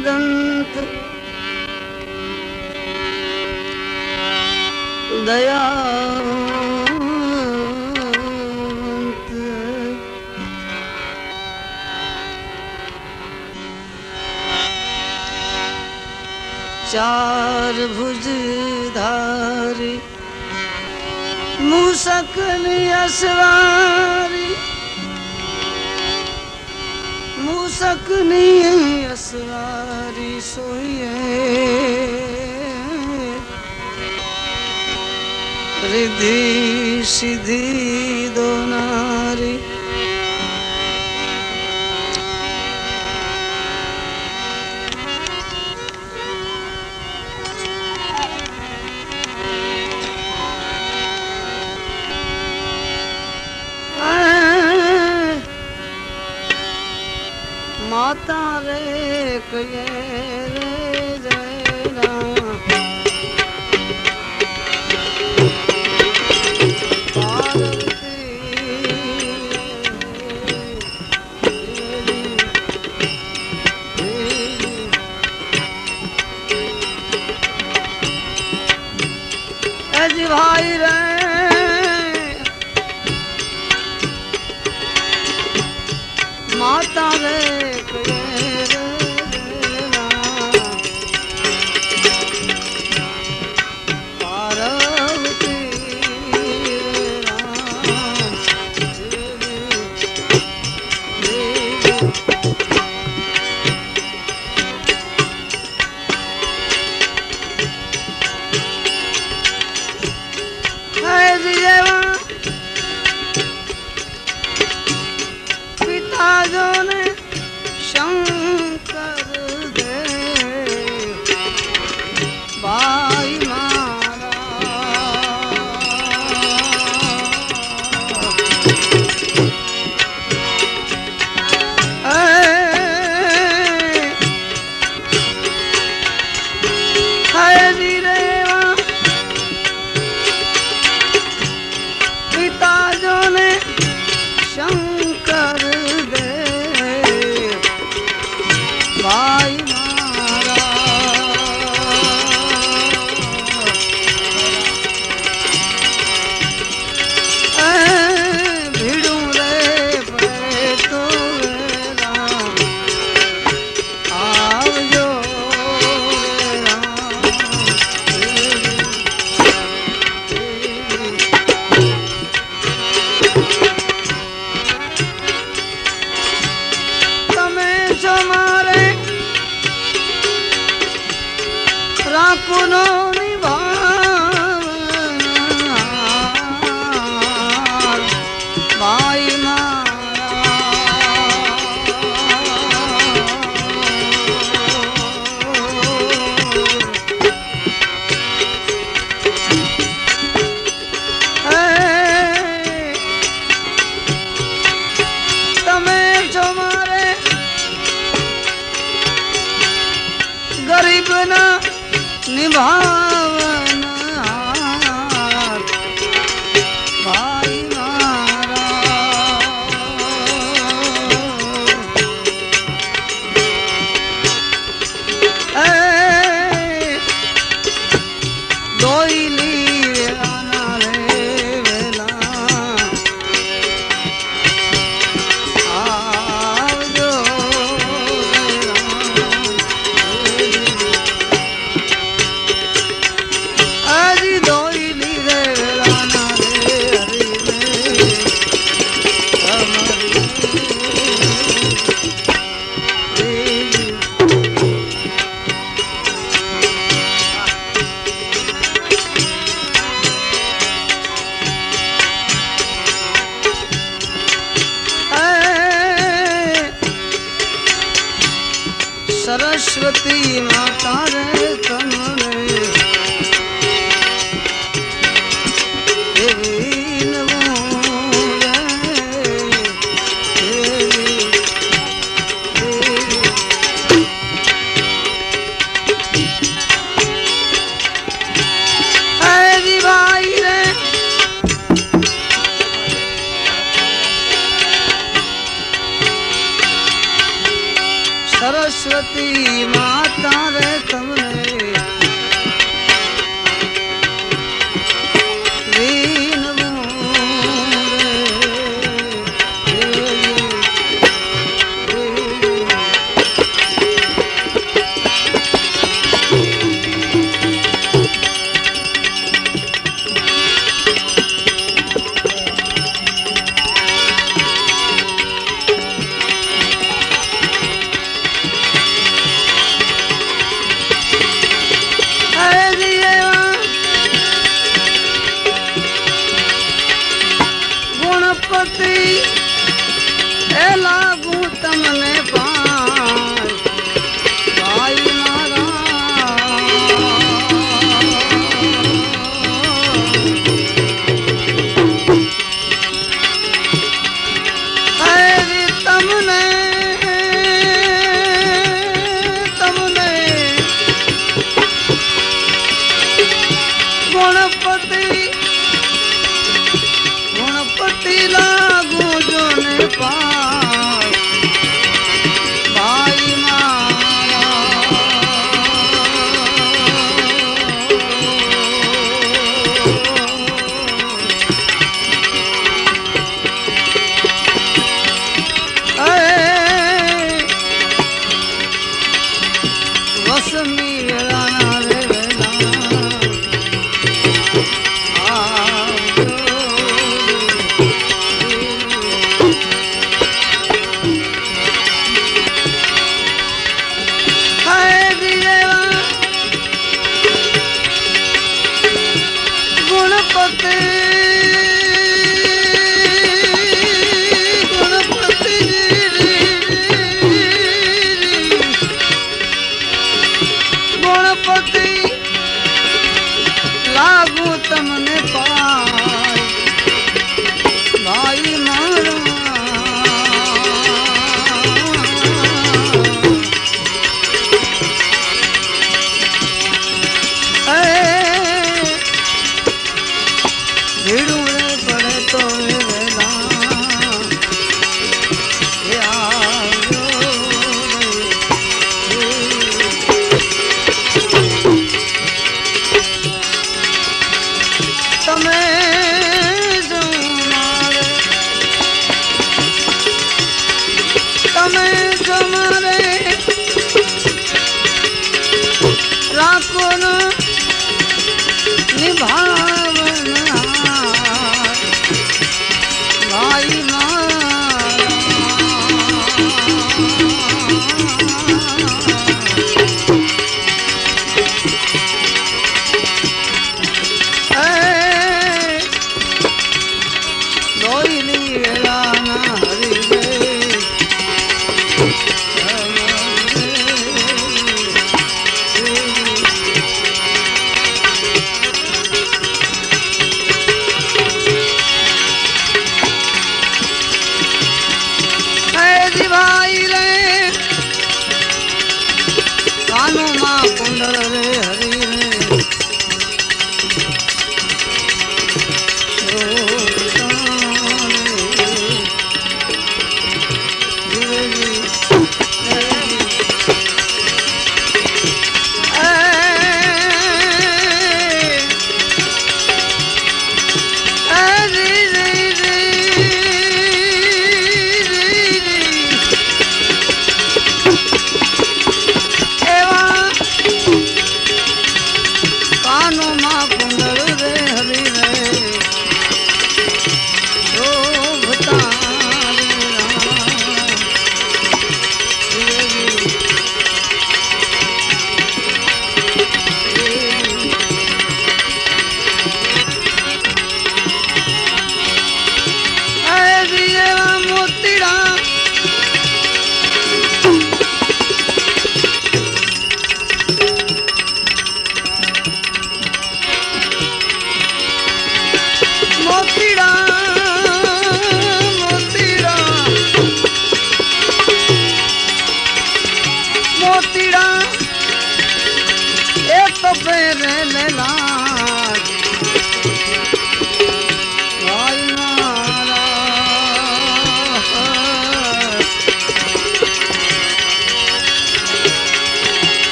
वदन्त दया चार भुजधारी मूसकल असवारी मूसकनी सोइए। रिधि सिद्धि दो नारी। माता रे कये હજી ભાઈ રે. માતા રે ગુણપતિ એ લાગુ તમને ತಮನ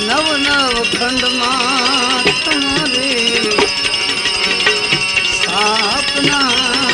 નવ નવ ખંડમાં તમારે સ્થાપના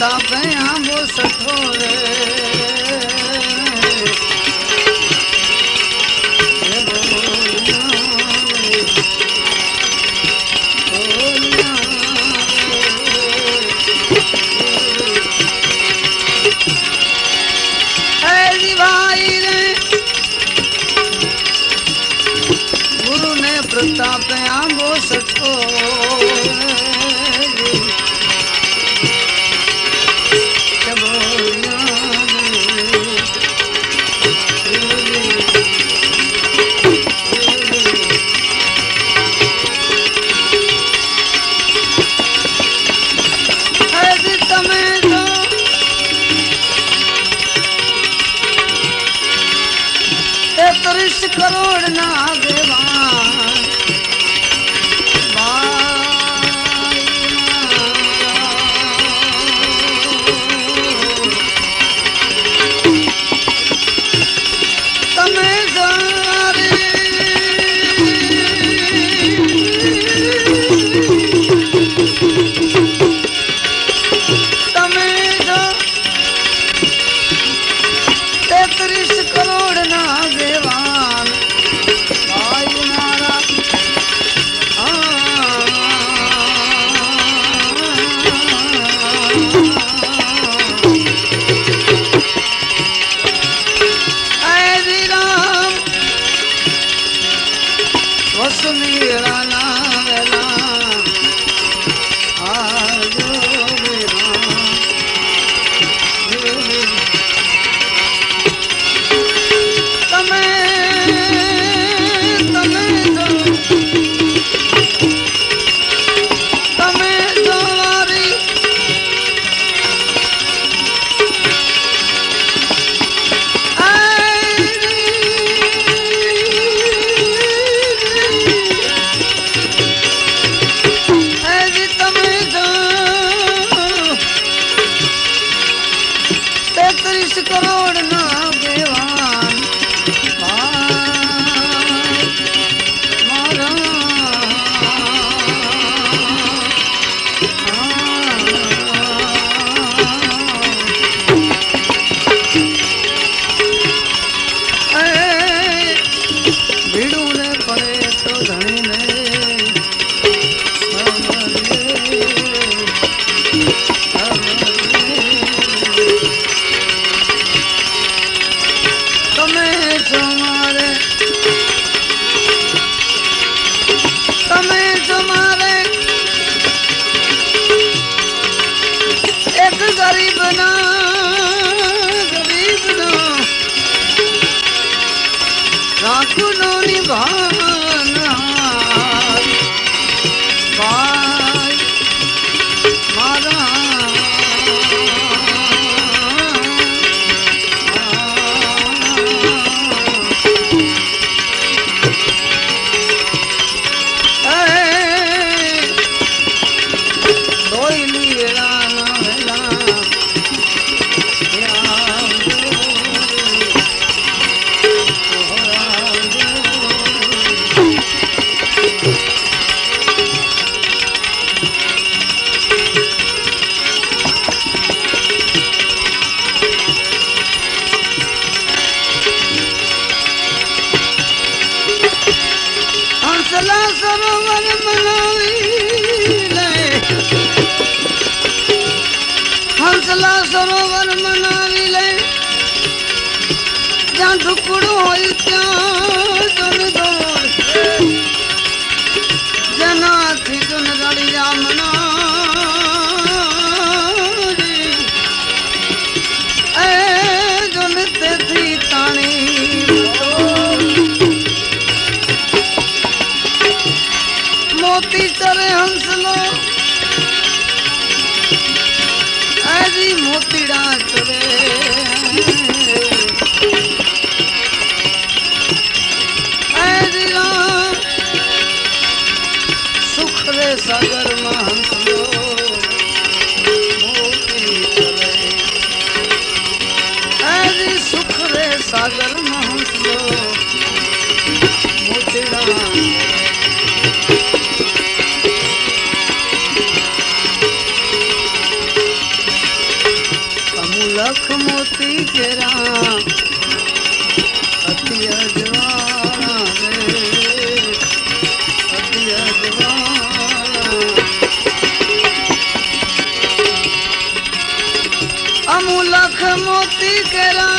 तापे हम सठोर मोती केरा अतिया अमूलख मोती केरा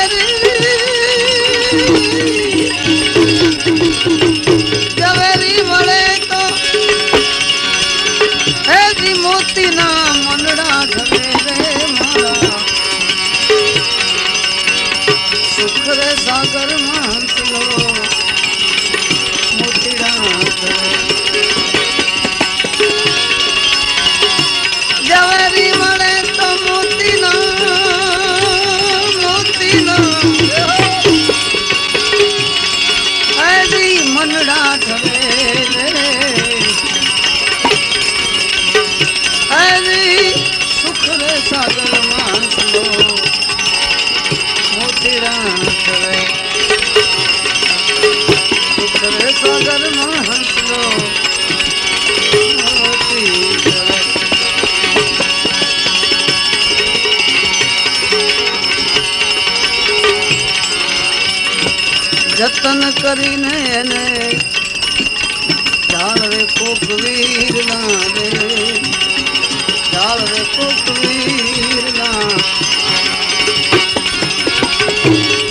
Yerim करी नैने चाल रे कुक वीर ना दे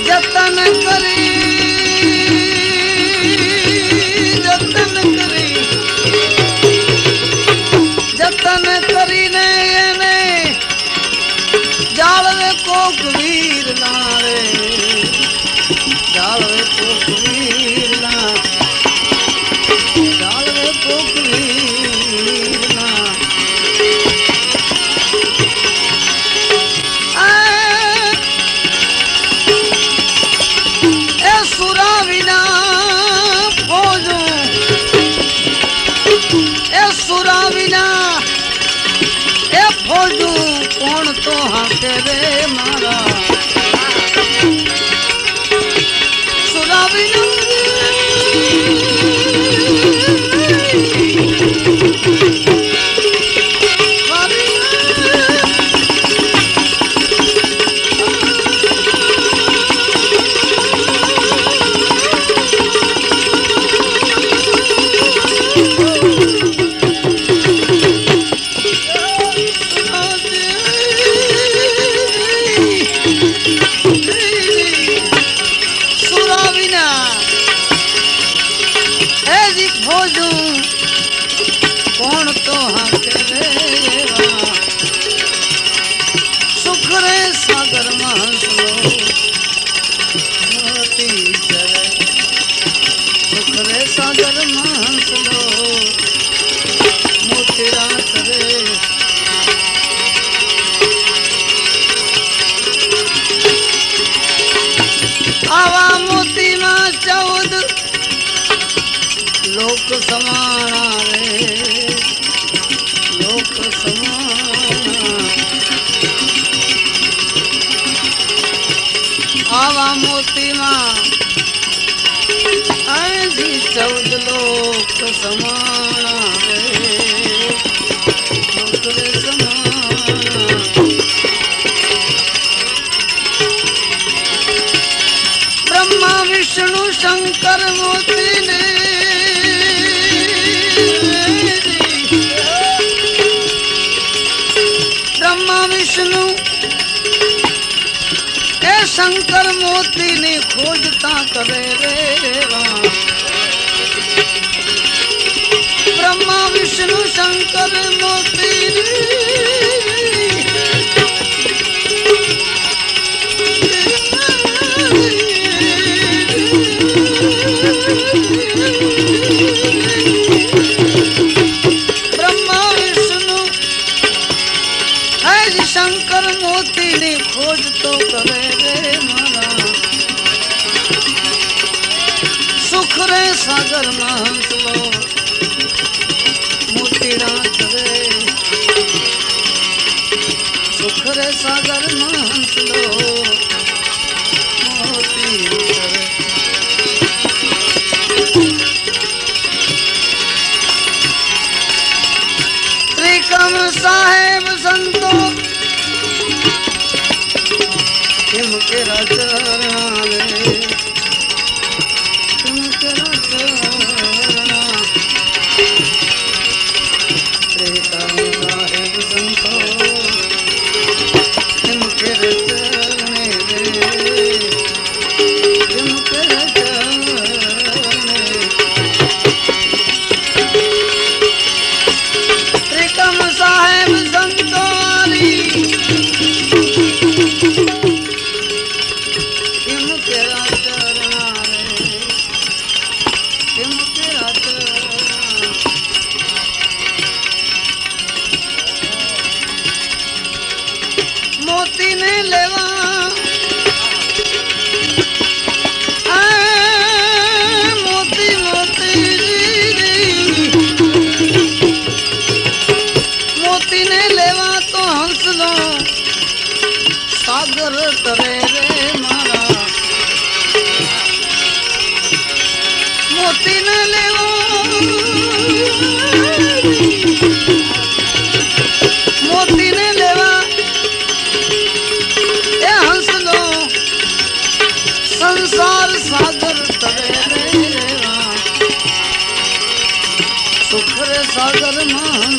जतन करी जतन करी। जतन करी जाल रे कुक जाल रे वीर શંકર મોતીને બ્રહ્મા વિષ્ણુ એ શંકર મોતીની ખોજતા કરે રે વા. ब्रह्मा विष्णु शंकर मोती। शंकर मोती ने खोज तो करे रे मारा। सागर महंत सागर मांस लो। त्रिकम साहेब संतो। हिम के राजा। ಮಾ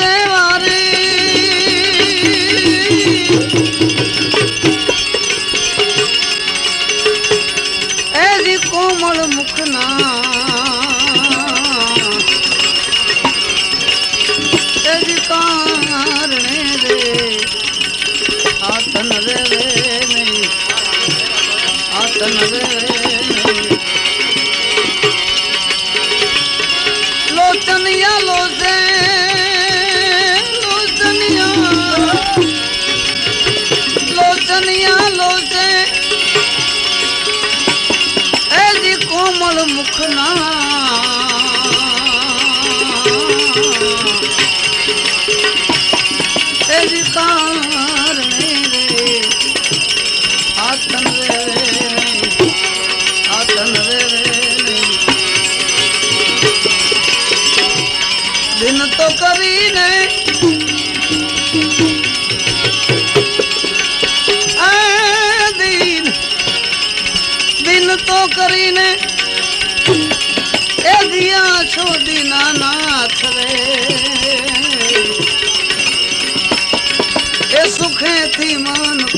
કોમળ મુખના કારણે રે આતન રે મુખના. એવી કારણે રે આતન રે આતન રે દિન તો કરીને દિન દિન તો કરીને दुखे थी मन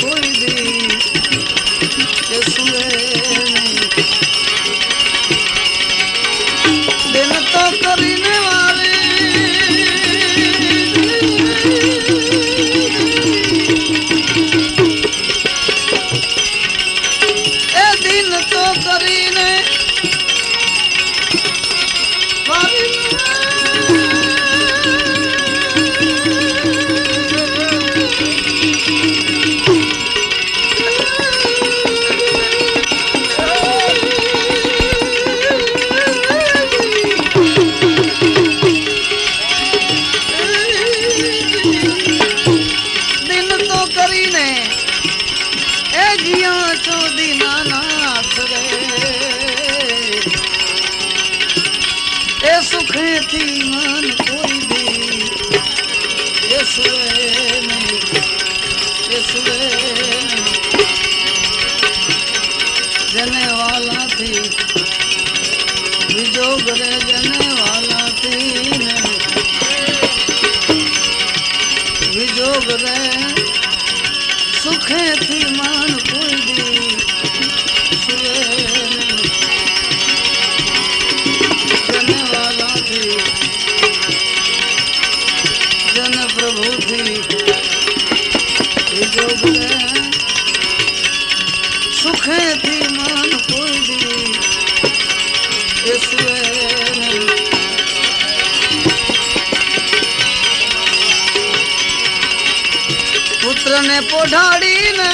ને પોઢાડીને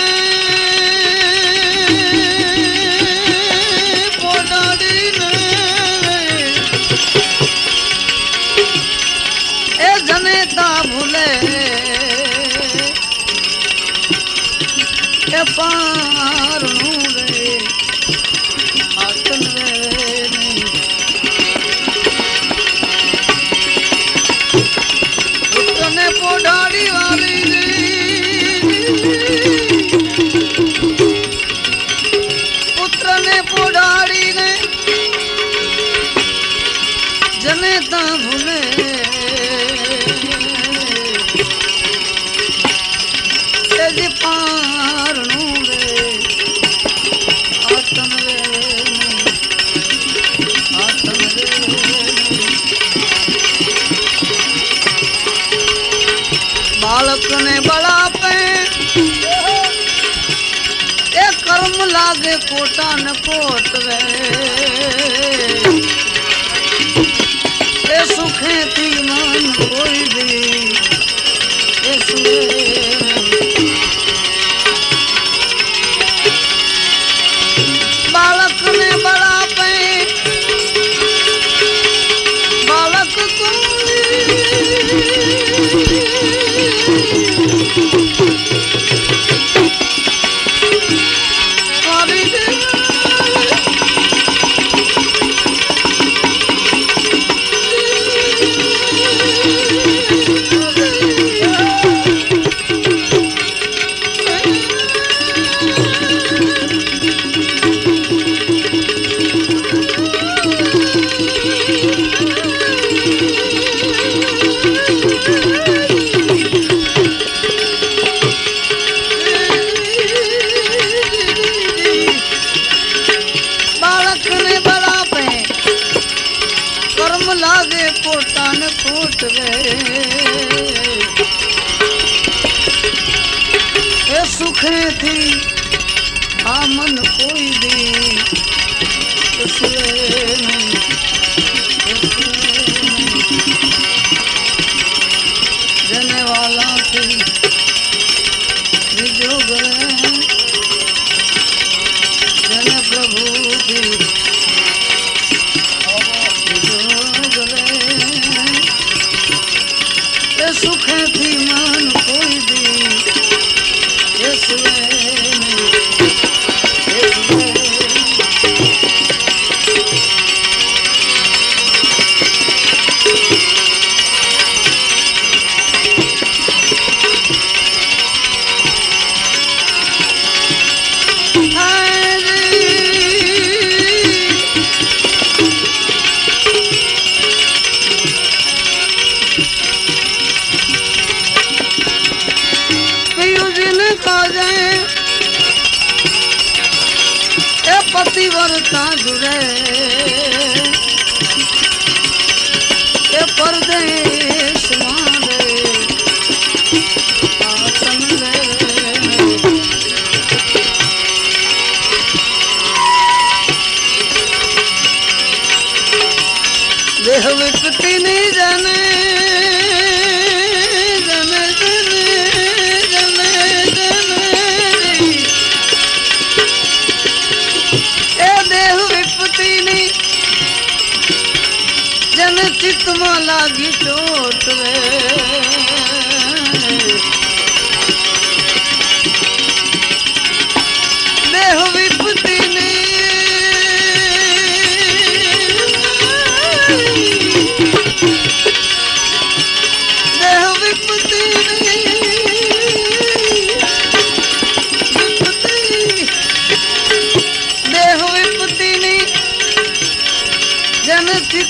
પોઢાડીને એ જનેતા ભૂલે એ પા ने बड़ा पैन ए कर्म लागे कोटा न कोट रे ए सुखे थी मन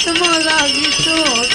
怎么了？你说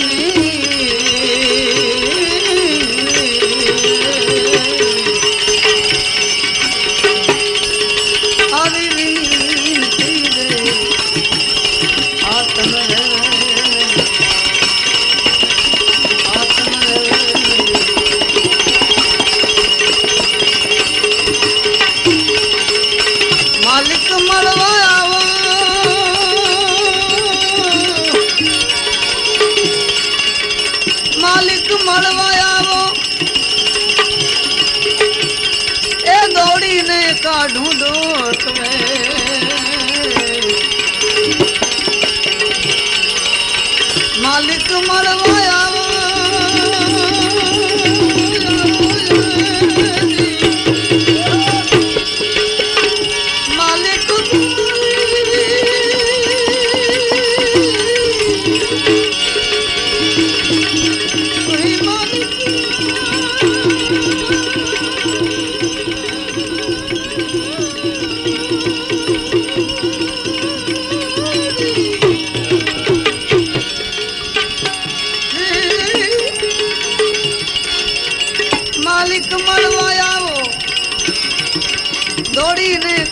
சொல்லி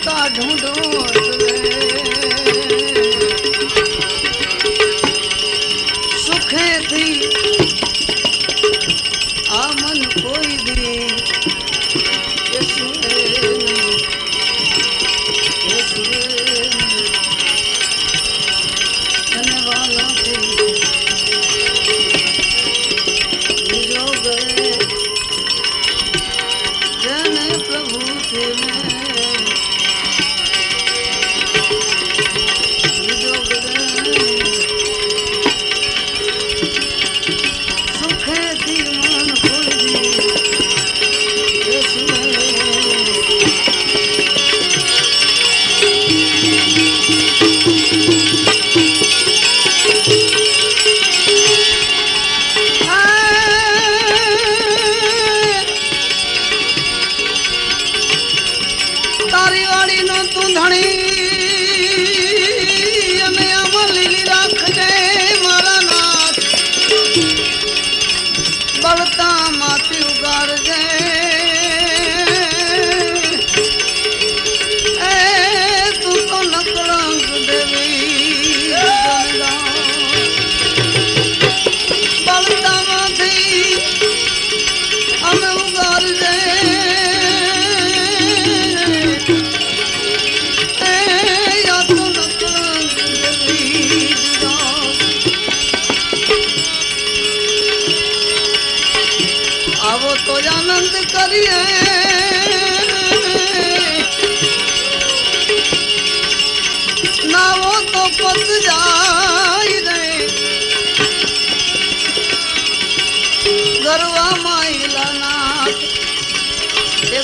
તો ઢૂંઢું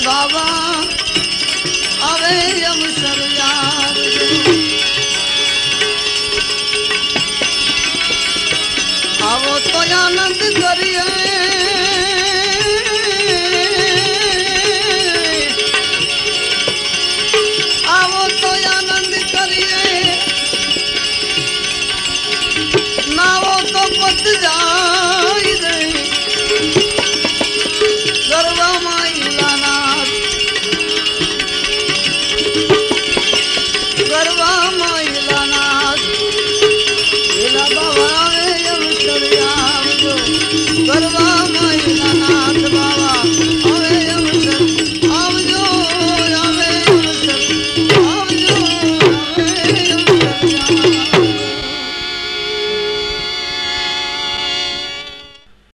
બાબા હવે એમ સરજાવજો આવો તો આનંદ કરીએ.